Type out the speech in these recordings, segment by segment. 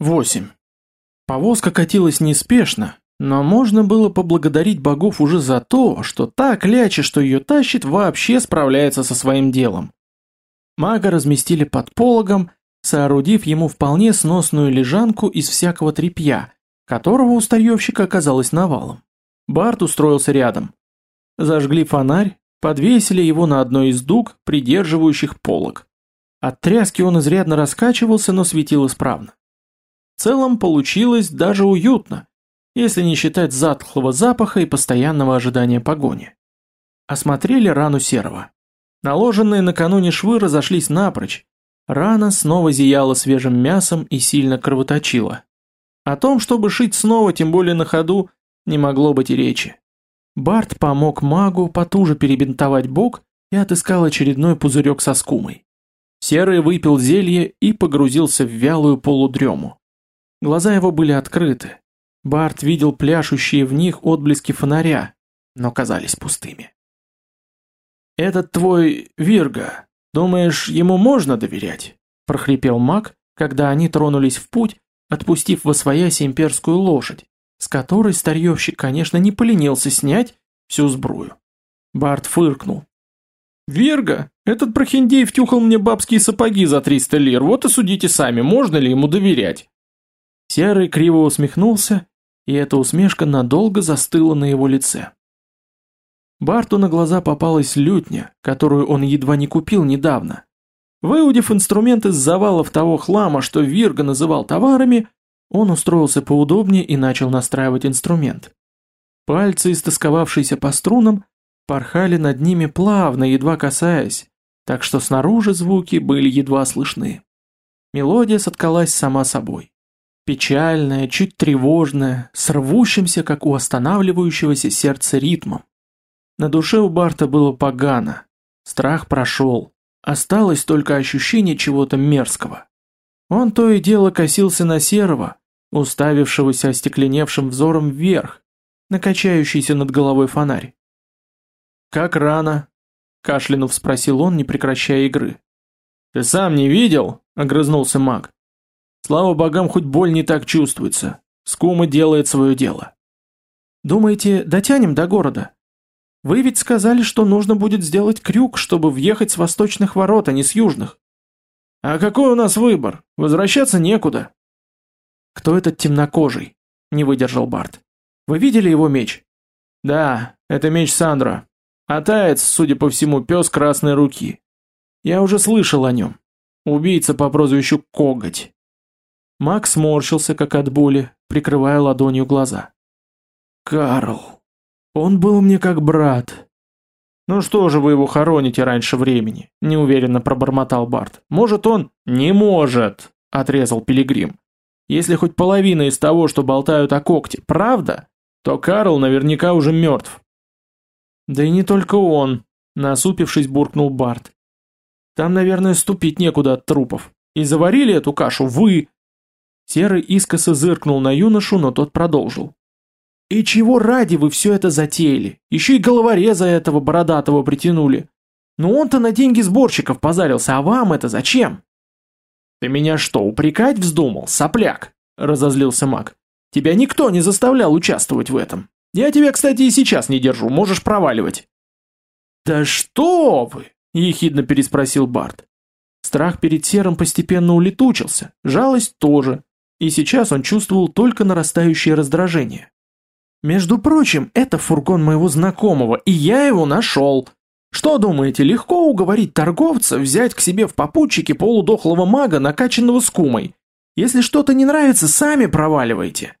8. Повозка катилась неспешно, но можно было поблагодарить богов уже за то, что та кляча, что ее тащит, вообще справляется со своим делом. Мага разместили под пологом, соорудив ему вполне сносную лежанку из всякого тряпья, которого у старьевщика оказалось навалом. Барт устроился рядом. Зажгли фонарь, подвесили его на одной из дуг, придерживающих полог. От тряски он изрядно раскачивался, но светил исправно. В целом получилось даже уютно, если не считать затхлого запаха и постоянного ожидания погони. Осмотрели рану серого. Наложенные накануне швы разошлись напрочь. Рана снова зияла свежим мясом и сильно кровоточила. О том, чтобы шить снова, тем более на ходу, не могло быть и речи. Барт помог магу потуже перебинтовать бок и отыскал очередной пузырек со скумой. Серый выпил зелье и погрузился в вялую полудрему. Глаза его были открыты. Барт видел пляшущие в них отблески фонаря, но казались пустыми. «Этот твой Вирга, думаешь, ему можно доверять?» – прохрипел маг, когда они тронулись в путь, отпустив во своясь имперскую лошадь, с которой старьевщик, конечно, не поленился снять всю сбрую. Барт фыркнул. «Вирга, этот прохиндей втюхал мне бабские сапоги за 300 лир, вот и судите сами, можно ли ему доверять». Серый криво усмехнулся, и эта усмешка надолго застыла на его лице. Барту на глаза попалась лютня, которую он едва не купил недавно. Выудив инструмент из завалов того хлама, что Вирга называл товарами, он устроился поудобнее и начал настраивать инструмент. Пальцы, истосковавшиеся по струнам, порхали над ними плавно, едва касаясь, так что снаружи звуки были едва слышны. Мелодия соткалась сама собой. Печальная, чуть тревожная, с рвущимся, как у останавливающегося сердца ритмом. На душе у Барта было погано. Страх прошел. Осталось только ощущение чего-то мерзкого. Он то и дело косился на серого, уставившегося остекленевшим взором вверх, на качающийся над головой фонарь. «Как рано?» – кашлянув спросил он, не прекращая игры. «Ты сам не видел?» – огрызнулся маг. Слава богам, хоть боль не так чувствуется. Скума делает свое дело. Думаете, дотянем до города? Вы ведь сказали, что нужно будет сделать крюк, чтобы въехать с восточных ворот, а не с южных. А какой у нас выбор? Возвращаться некуда. Кто этот темнокожий? Не выдержал Барт. Вы видели его меч? Да, это меч Сандра. А таец, судя по всему, пес красной руки. Я уже слышал о нем. Убийца по прозвищу Коготь. Макс морщился, как от боли, прикрывая ладонью глаза. «Карл, он был мне как брат». «Ну что же вы его хороните раньше времени?» – неуверенно пробормотал Барт. «Может он...» «Не может!» – отрезал Пилигрим. «Если хоть половина из того, что болтают о когте, правда, то Карл наверняка уже мертв». «Да и не только он», – насупившись, буркнул Барт. «Там, наверное, ступить некуда от трупов. И заварили эту кашу вы, Серый искоса зыркнул на юношу, но тот продолжил. «И чего ради вы все это затеяли? Еще и головореза этого бородатого притянули. Ну он-то на деньги сборщиков позарился, а вам это зачем?» «Ты меня что, упрекать вздумал, сопляк?» – разозлился маг. «Тебя никто не заставлял участвовать в этом. Я тебя, кстати, и сейчас не держу, можешь проваливать». «Да что вы!» – ехидно переспросил Барт. Страх перед серым постепенно улетучился, жалость тоже, и сейчас он чувствовал только нарастающее раздражение. «Между прочим, это фургон моего знакомого, и я его нашел. Что думаете, легко уговорить торговца взять к себе в попутчике полудохлого мага, накачанного скумой? Если что-то не нравится, сами проваливайте».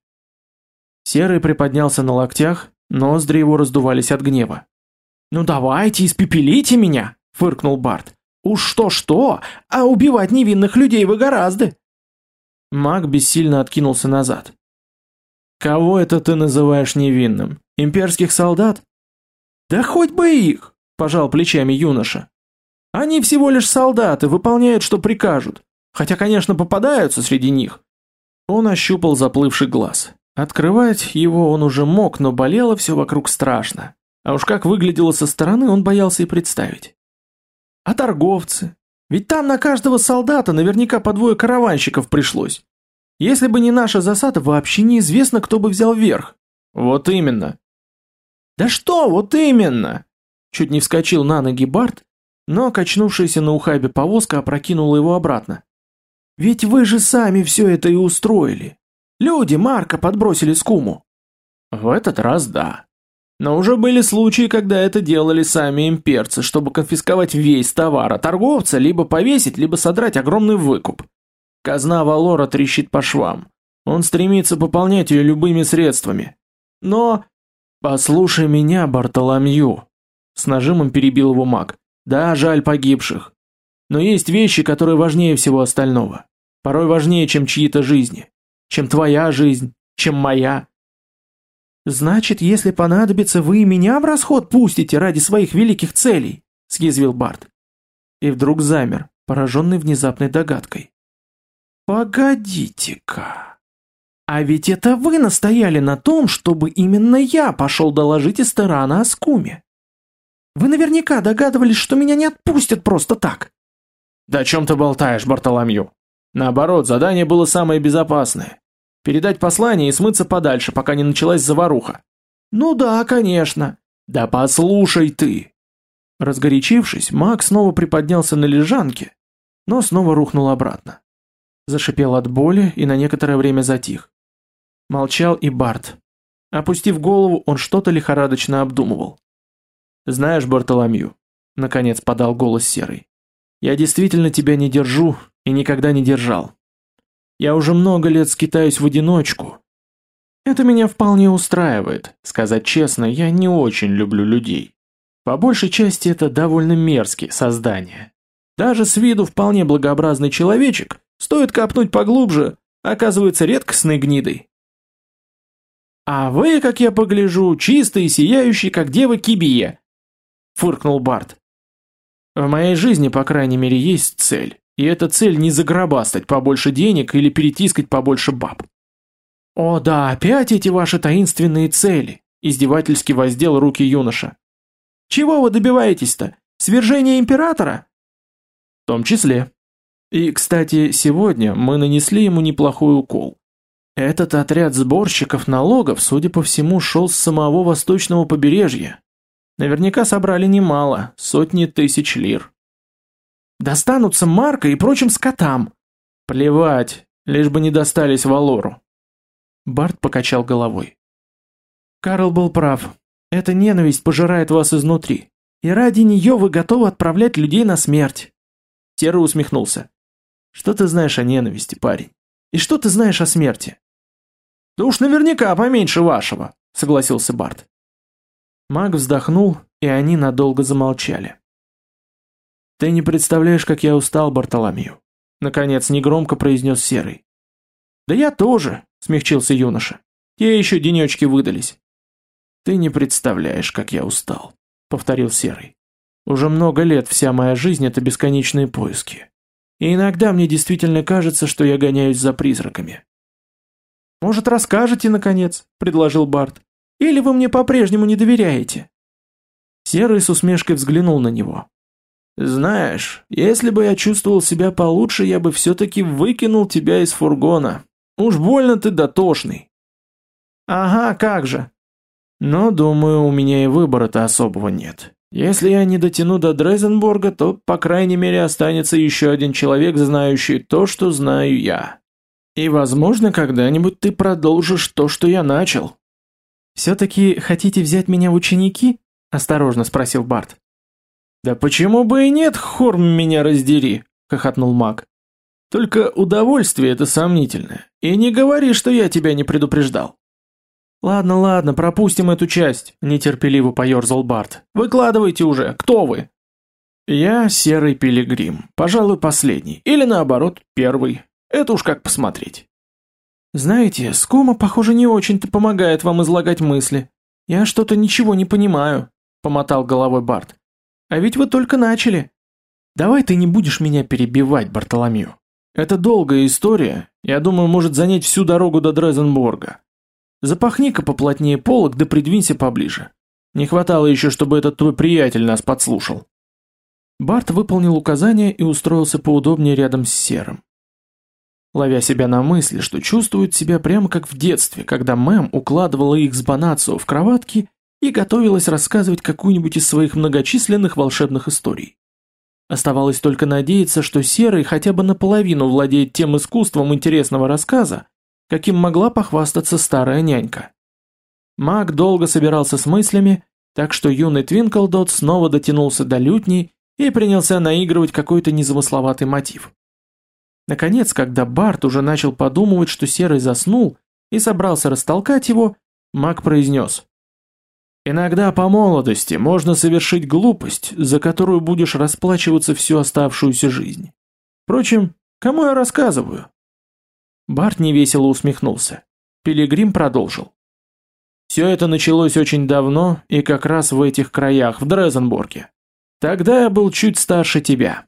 Серый приподнялся на локтях, ноздри его раздувались от гнева. «Ну давайте, испепелите меня!» — фыркнул Барт. «Уж что-что, а убивать невинных людей вы гораздо!» Маг бессильно откинулся назад. «Кого это ты называешь невинным? Имперских солдат?» «Да хоть бы их!» – пожал плечами юноша. «Они всего лишь солдаты, выполняют, что прикажут. Хотя, конечно, попадаются среди них». Он ощупал заплывший глаз. Открывать его он уже мог, но болело все вокруг страшно. А уж как выглядело со стороны, он боялся и представить. А торговцы? Ведь там на каждого солдата наверняка по двое караванщиков пришлось. Если бы не наша засада, вообще неизвестно, кто бы взял верх. Вот именно. Да что, вот именно! Чуть не вскочил на ноги Барт, но качнувшаяся на ухабе повозка опрокинула его обратно. Ведь вы же сами все это и устроили. Люди Марка подбросили скуму. В этот раз да. Но уже были случаи, когда это делали сами имперцы, чтобы конфисковать весь товар, а торговца либо повесить, либо содрать огромный выкуп. Казна Валора трещит по швам. Он стремится пополнять ее любыми средствами. Но... Послушай меня, Бартоломью. С нажимом перебил его маг. Да, жаль погибших. Но есть вещи, которые важнее всего остального. Порой важнее, чем чьи-то жизни. Чем твоя жизнь, чем моя. Значит, если понадобится, вы и меня в расход пустите ради своих великих целей, съязвил Барт. И вдруг замер, пораженный внезапной догадкой. Погодите-ка. А ведь это вы настояли на том, чтобы именно я пошел доложить Эстерана о скуме. Вы наверняка догадывались, что меня не отпустят просто так. Да о чем ты болтаешь, Бартоломью? Наоборот, задание было самое безопасное. Передать послание и смыться подальше, пока не началась заваруха. Ну да, конечно. Да послушай ты. Разгорячившись, Мак снова приподнялся на лежанке, но снова рухнул обратно. Зашипел от боли и на некоторое время затих. Молчал и Барт. Опустив голову, он что-то лихорадочно обдумывал. «Знаешь, Бартоломью», — наконец подал голос Серый, — «я действительно тебя не держу и никогда не держал. Я уже много лет скитаюсь в одиночку. Это меня вполне устраивает. Сказать честно, я не очень люблю людей. По большей части это довольно мерзкие создания. Даже с виду вполне благообразный человечек, стоит копнуть поглубже, оказывается редкостной гнидой. А вы, как я погляжу, чистый и сияющий, как дева Кибия, фыркнул Барт. В моей жизни, по крайней мере, есть цель. И эта цель не загробастать побольше денег или перетискать побольше баб. «О да, опять эти ваши таинственные цели!» – издевательски воздел руки юноша. «Чего вы добиваетесь-то? Свержения императора?» «В том числе. И, кстати, сегодня мы нанесли ему неплохой укол. Этот отряд сборщиков налогов, судя по всему, шел с самого восточного побережья. Наверняка собрали немало, сотни тысяч лир. Достанутся Марка и прочим скотам. Плевать, лишь бы не достались Валору. Барт покачал головой. Карл был прав. Эта ненависть пожирает вас изнутри. И ради нее вы готовы отправлять людей на смерть. Серый усмехнулся. Что ты знаешь о ненависти, парень? И что ты знаешь о смерти? Да уж наверняка поменьше вашего, согласился Барт. Маг вздохнул, и они надолго замолчали. «Ты не представляешь, как я устал, Бартоломью», — наконец негромко произнес Серый. «Да я тоже», — смягчился юноша. «Те еще денечки выдались». «Ты не представляешь, как я устал», — повторил Серый. «Уже много лет вся моя жизнь — это бесконечные поиски. И иногда мне действительно кажется, что я гоняюсь за призраками». «Может, расскажете, наконец?» — предложил Барт. «Или вы мне по-прежнему не доверяете?» Серый с усмешкой взглянул на него. Знаешь, если бы я чувствовал себя получше, я бы все-таки выкинул тебя из фургона. Уж больно ты дотошный. Ага, как же. Но, думаю, у меня и выбора-то особого нет. Если я не дотяну до Дрезенбурга, то, по крайней мере, останется еще один человек, знающий то, что знаю я. И, возможно, когда-нибудь ты продолжишь то, что я начал. «Все-таки хотите взять меня в ученики?» – осторожно спросил Барт. «Да почему бы и нет, хорм меня раздери!» — хохотнул маг. «Только удовольствие это сомнительное. И не говори, что я тебя не предупреждал». «Ладно, ладно, пропустим эту часть», — нетерпеливо поерзал Барт. «Выкладывайте уже, кто вы?» «Я серый пилигрим, пожалуй, последний, или наоборот, первый. Это уж как посмотреть». «Знаете, скума, похоже, не очень-то помогает вам излагать мысли. Я что-то ничего не понимаю», — помотал головой Барт. А ведь вы только начали. Давай ты не будешь меня перебивать, Бартоломью. Это долгая история, я думаю, может занять всю дорогу до Дрезенбурга. Запахни-ка поплотнее полок, да придвинься поближе. Не хватало еще, чтобы этот твой приятель нас подслушал. Барт выполнил указание и устроился поудобнее рядом с Серым. ловя себя на мысли, что чувствует себя прямо как в детстве, когда Мэм укладывала их с Бонацио в кроватки и готовилась рассказывать какую-нибудь из своих многочисленных волшебных историй. Оставалось только надеяться, что Серый хотя бы наполовину владеет тем искусством интересного рассказа, каким могла похвастаться старая нянька. Маг долго собирался с мыслями, так что юный Твинклдот снова дотянулся до лютни и принялся наигрывать какой-то незамысловатый мотив. Наконец, когда Барт уже начал подумывать, что Серый заснул, и собрался растолкать его, маг произнес. «Иногда по молодости можно совершить глупость, за которую будешь расплачиваться всю оставшуюся жизнь. Впрочем, кому я рассказываю?» Барт невесело усмехнулся. Пилигрим продолжил. «Все это началось очень давно и как раз в этих краях, в Дрезенбурге. Тогда я был чуть старше тебя.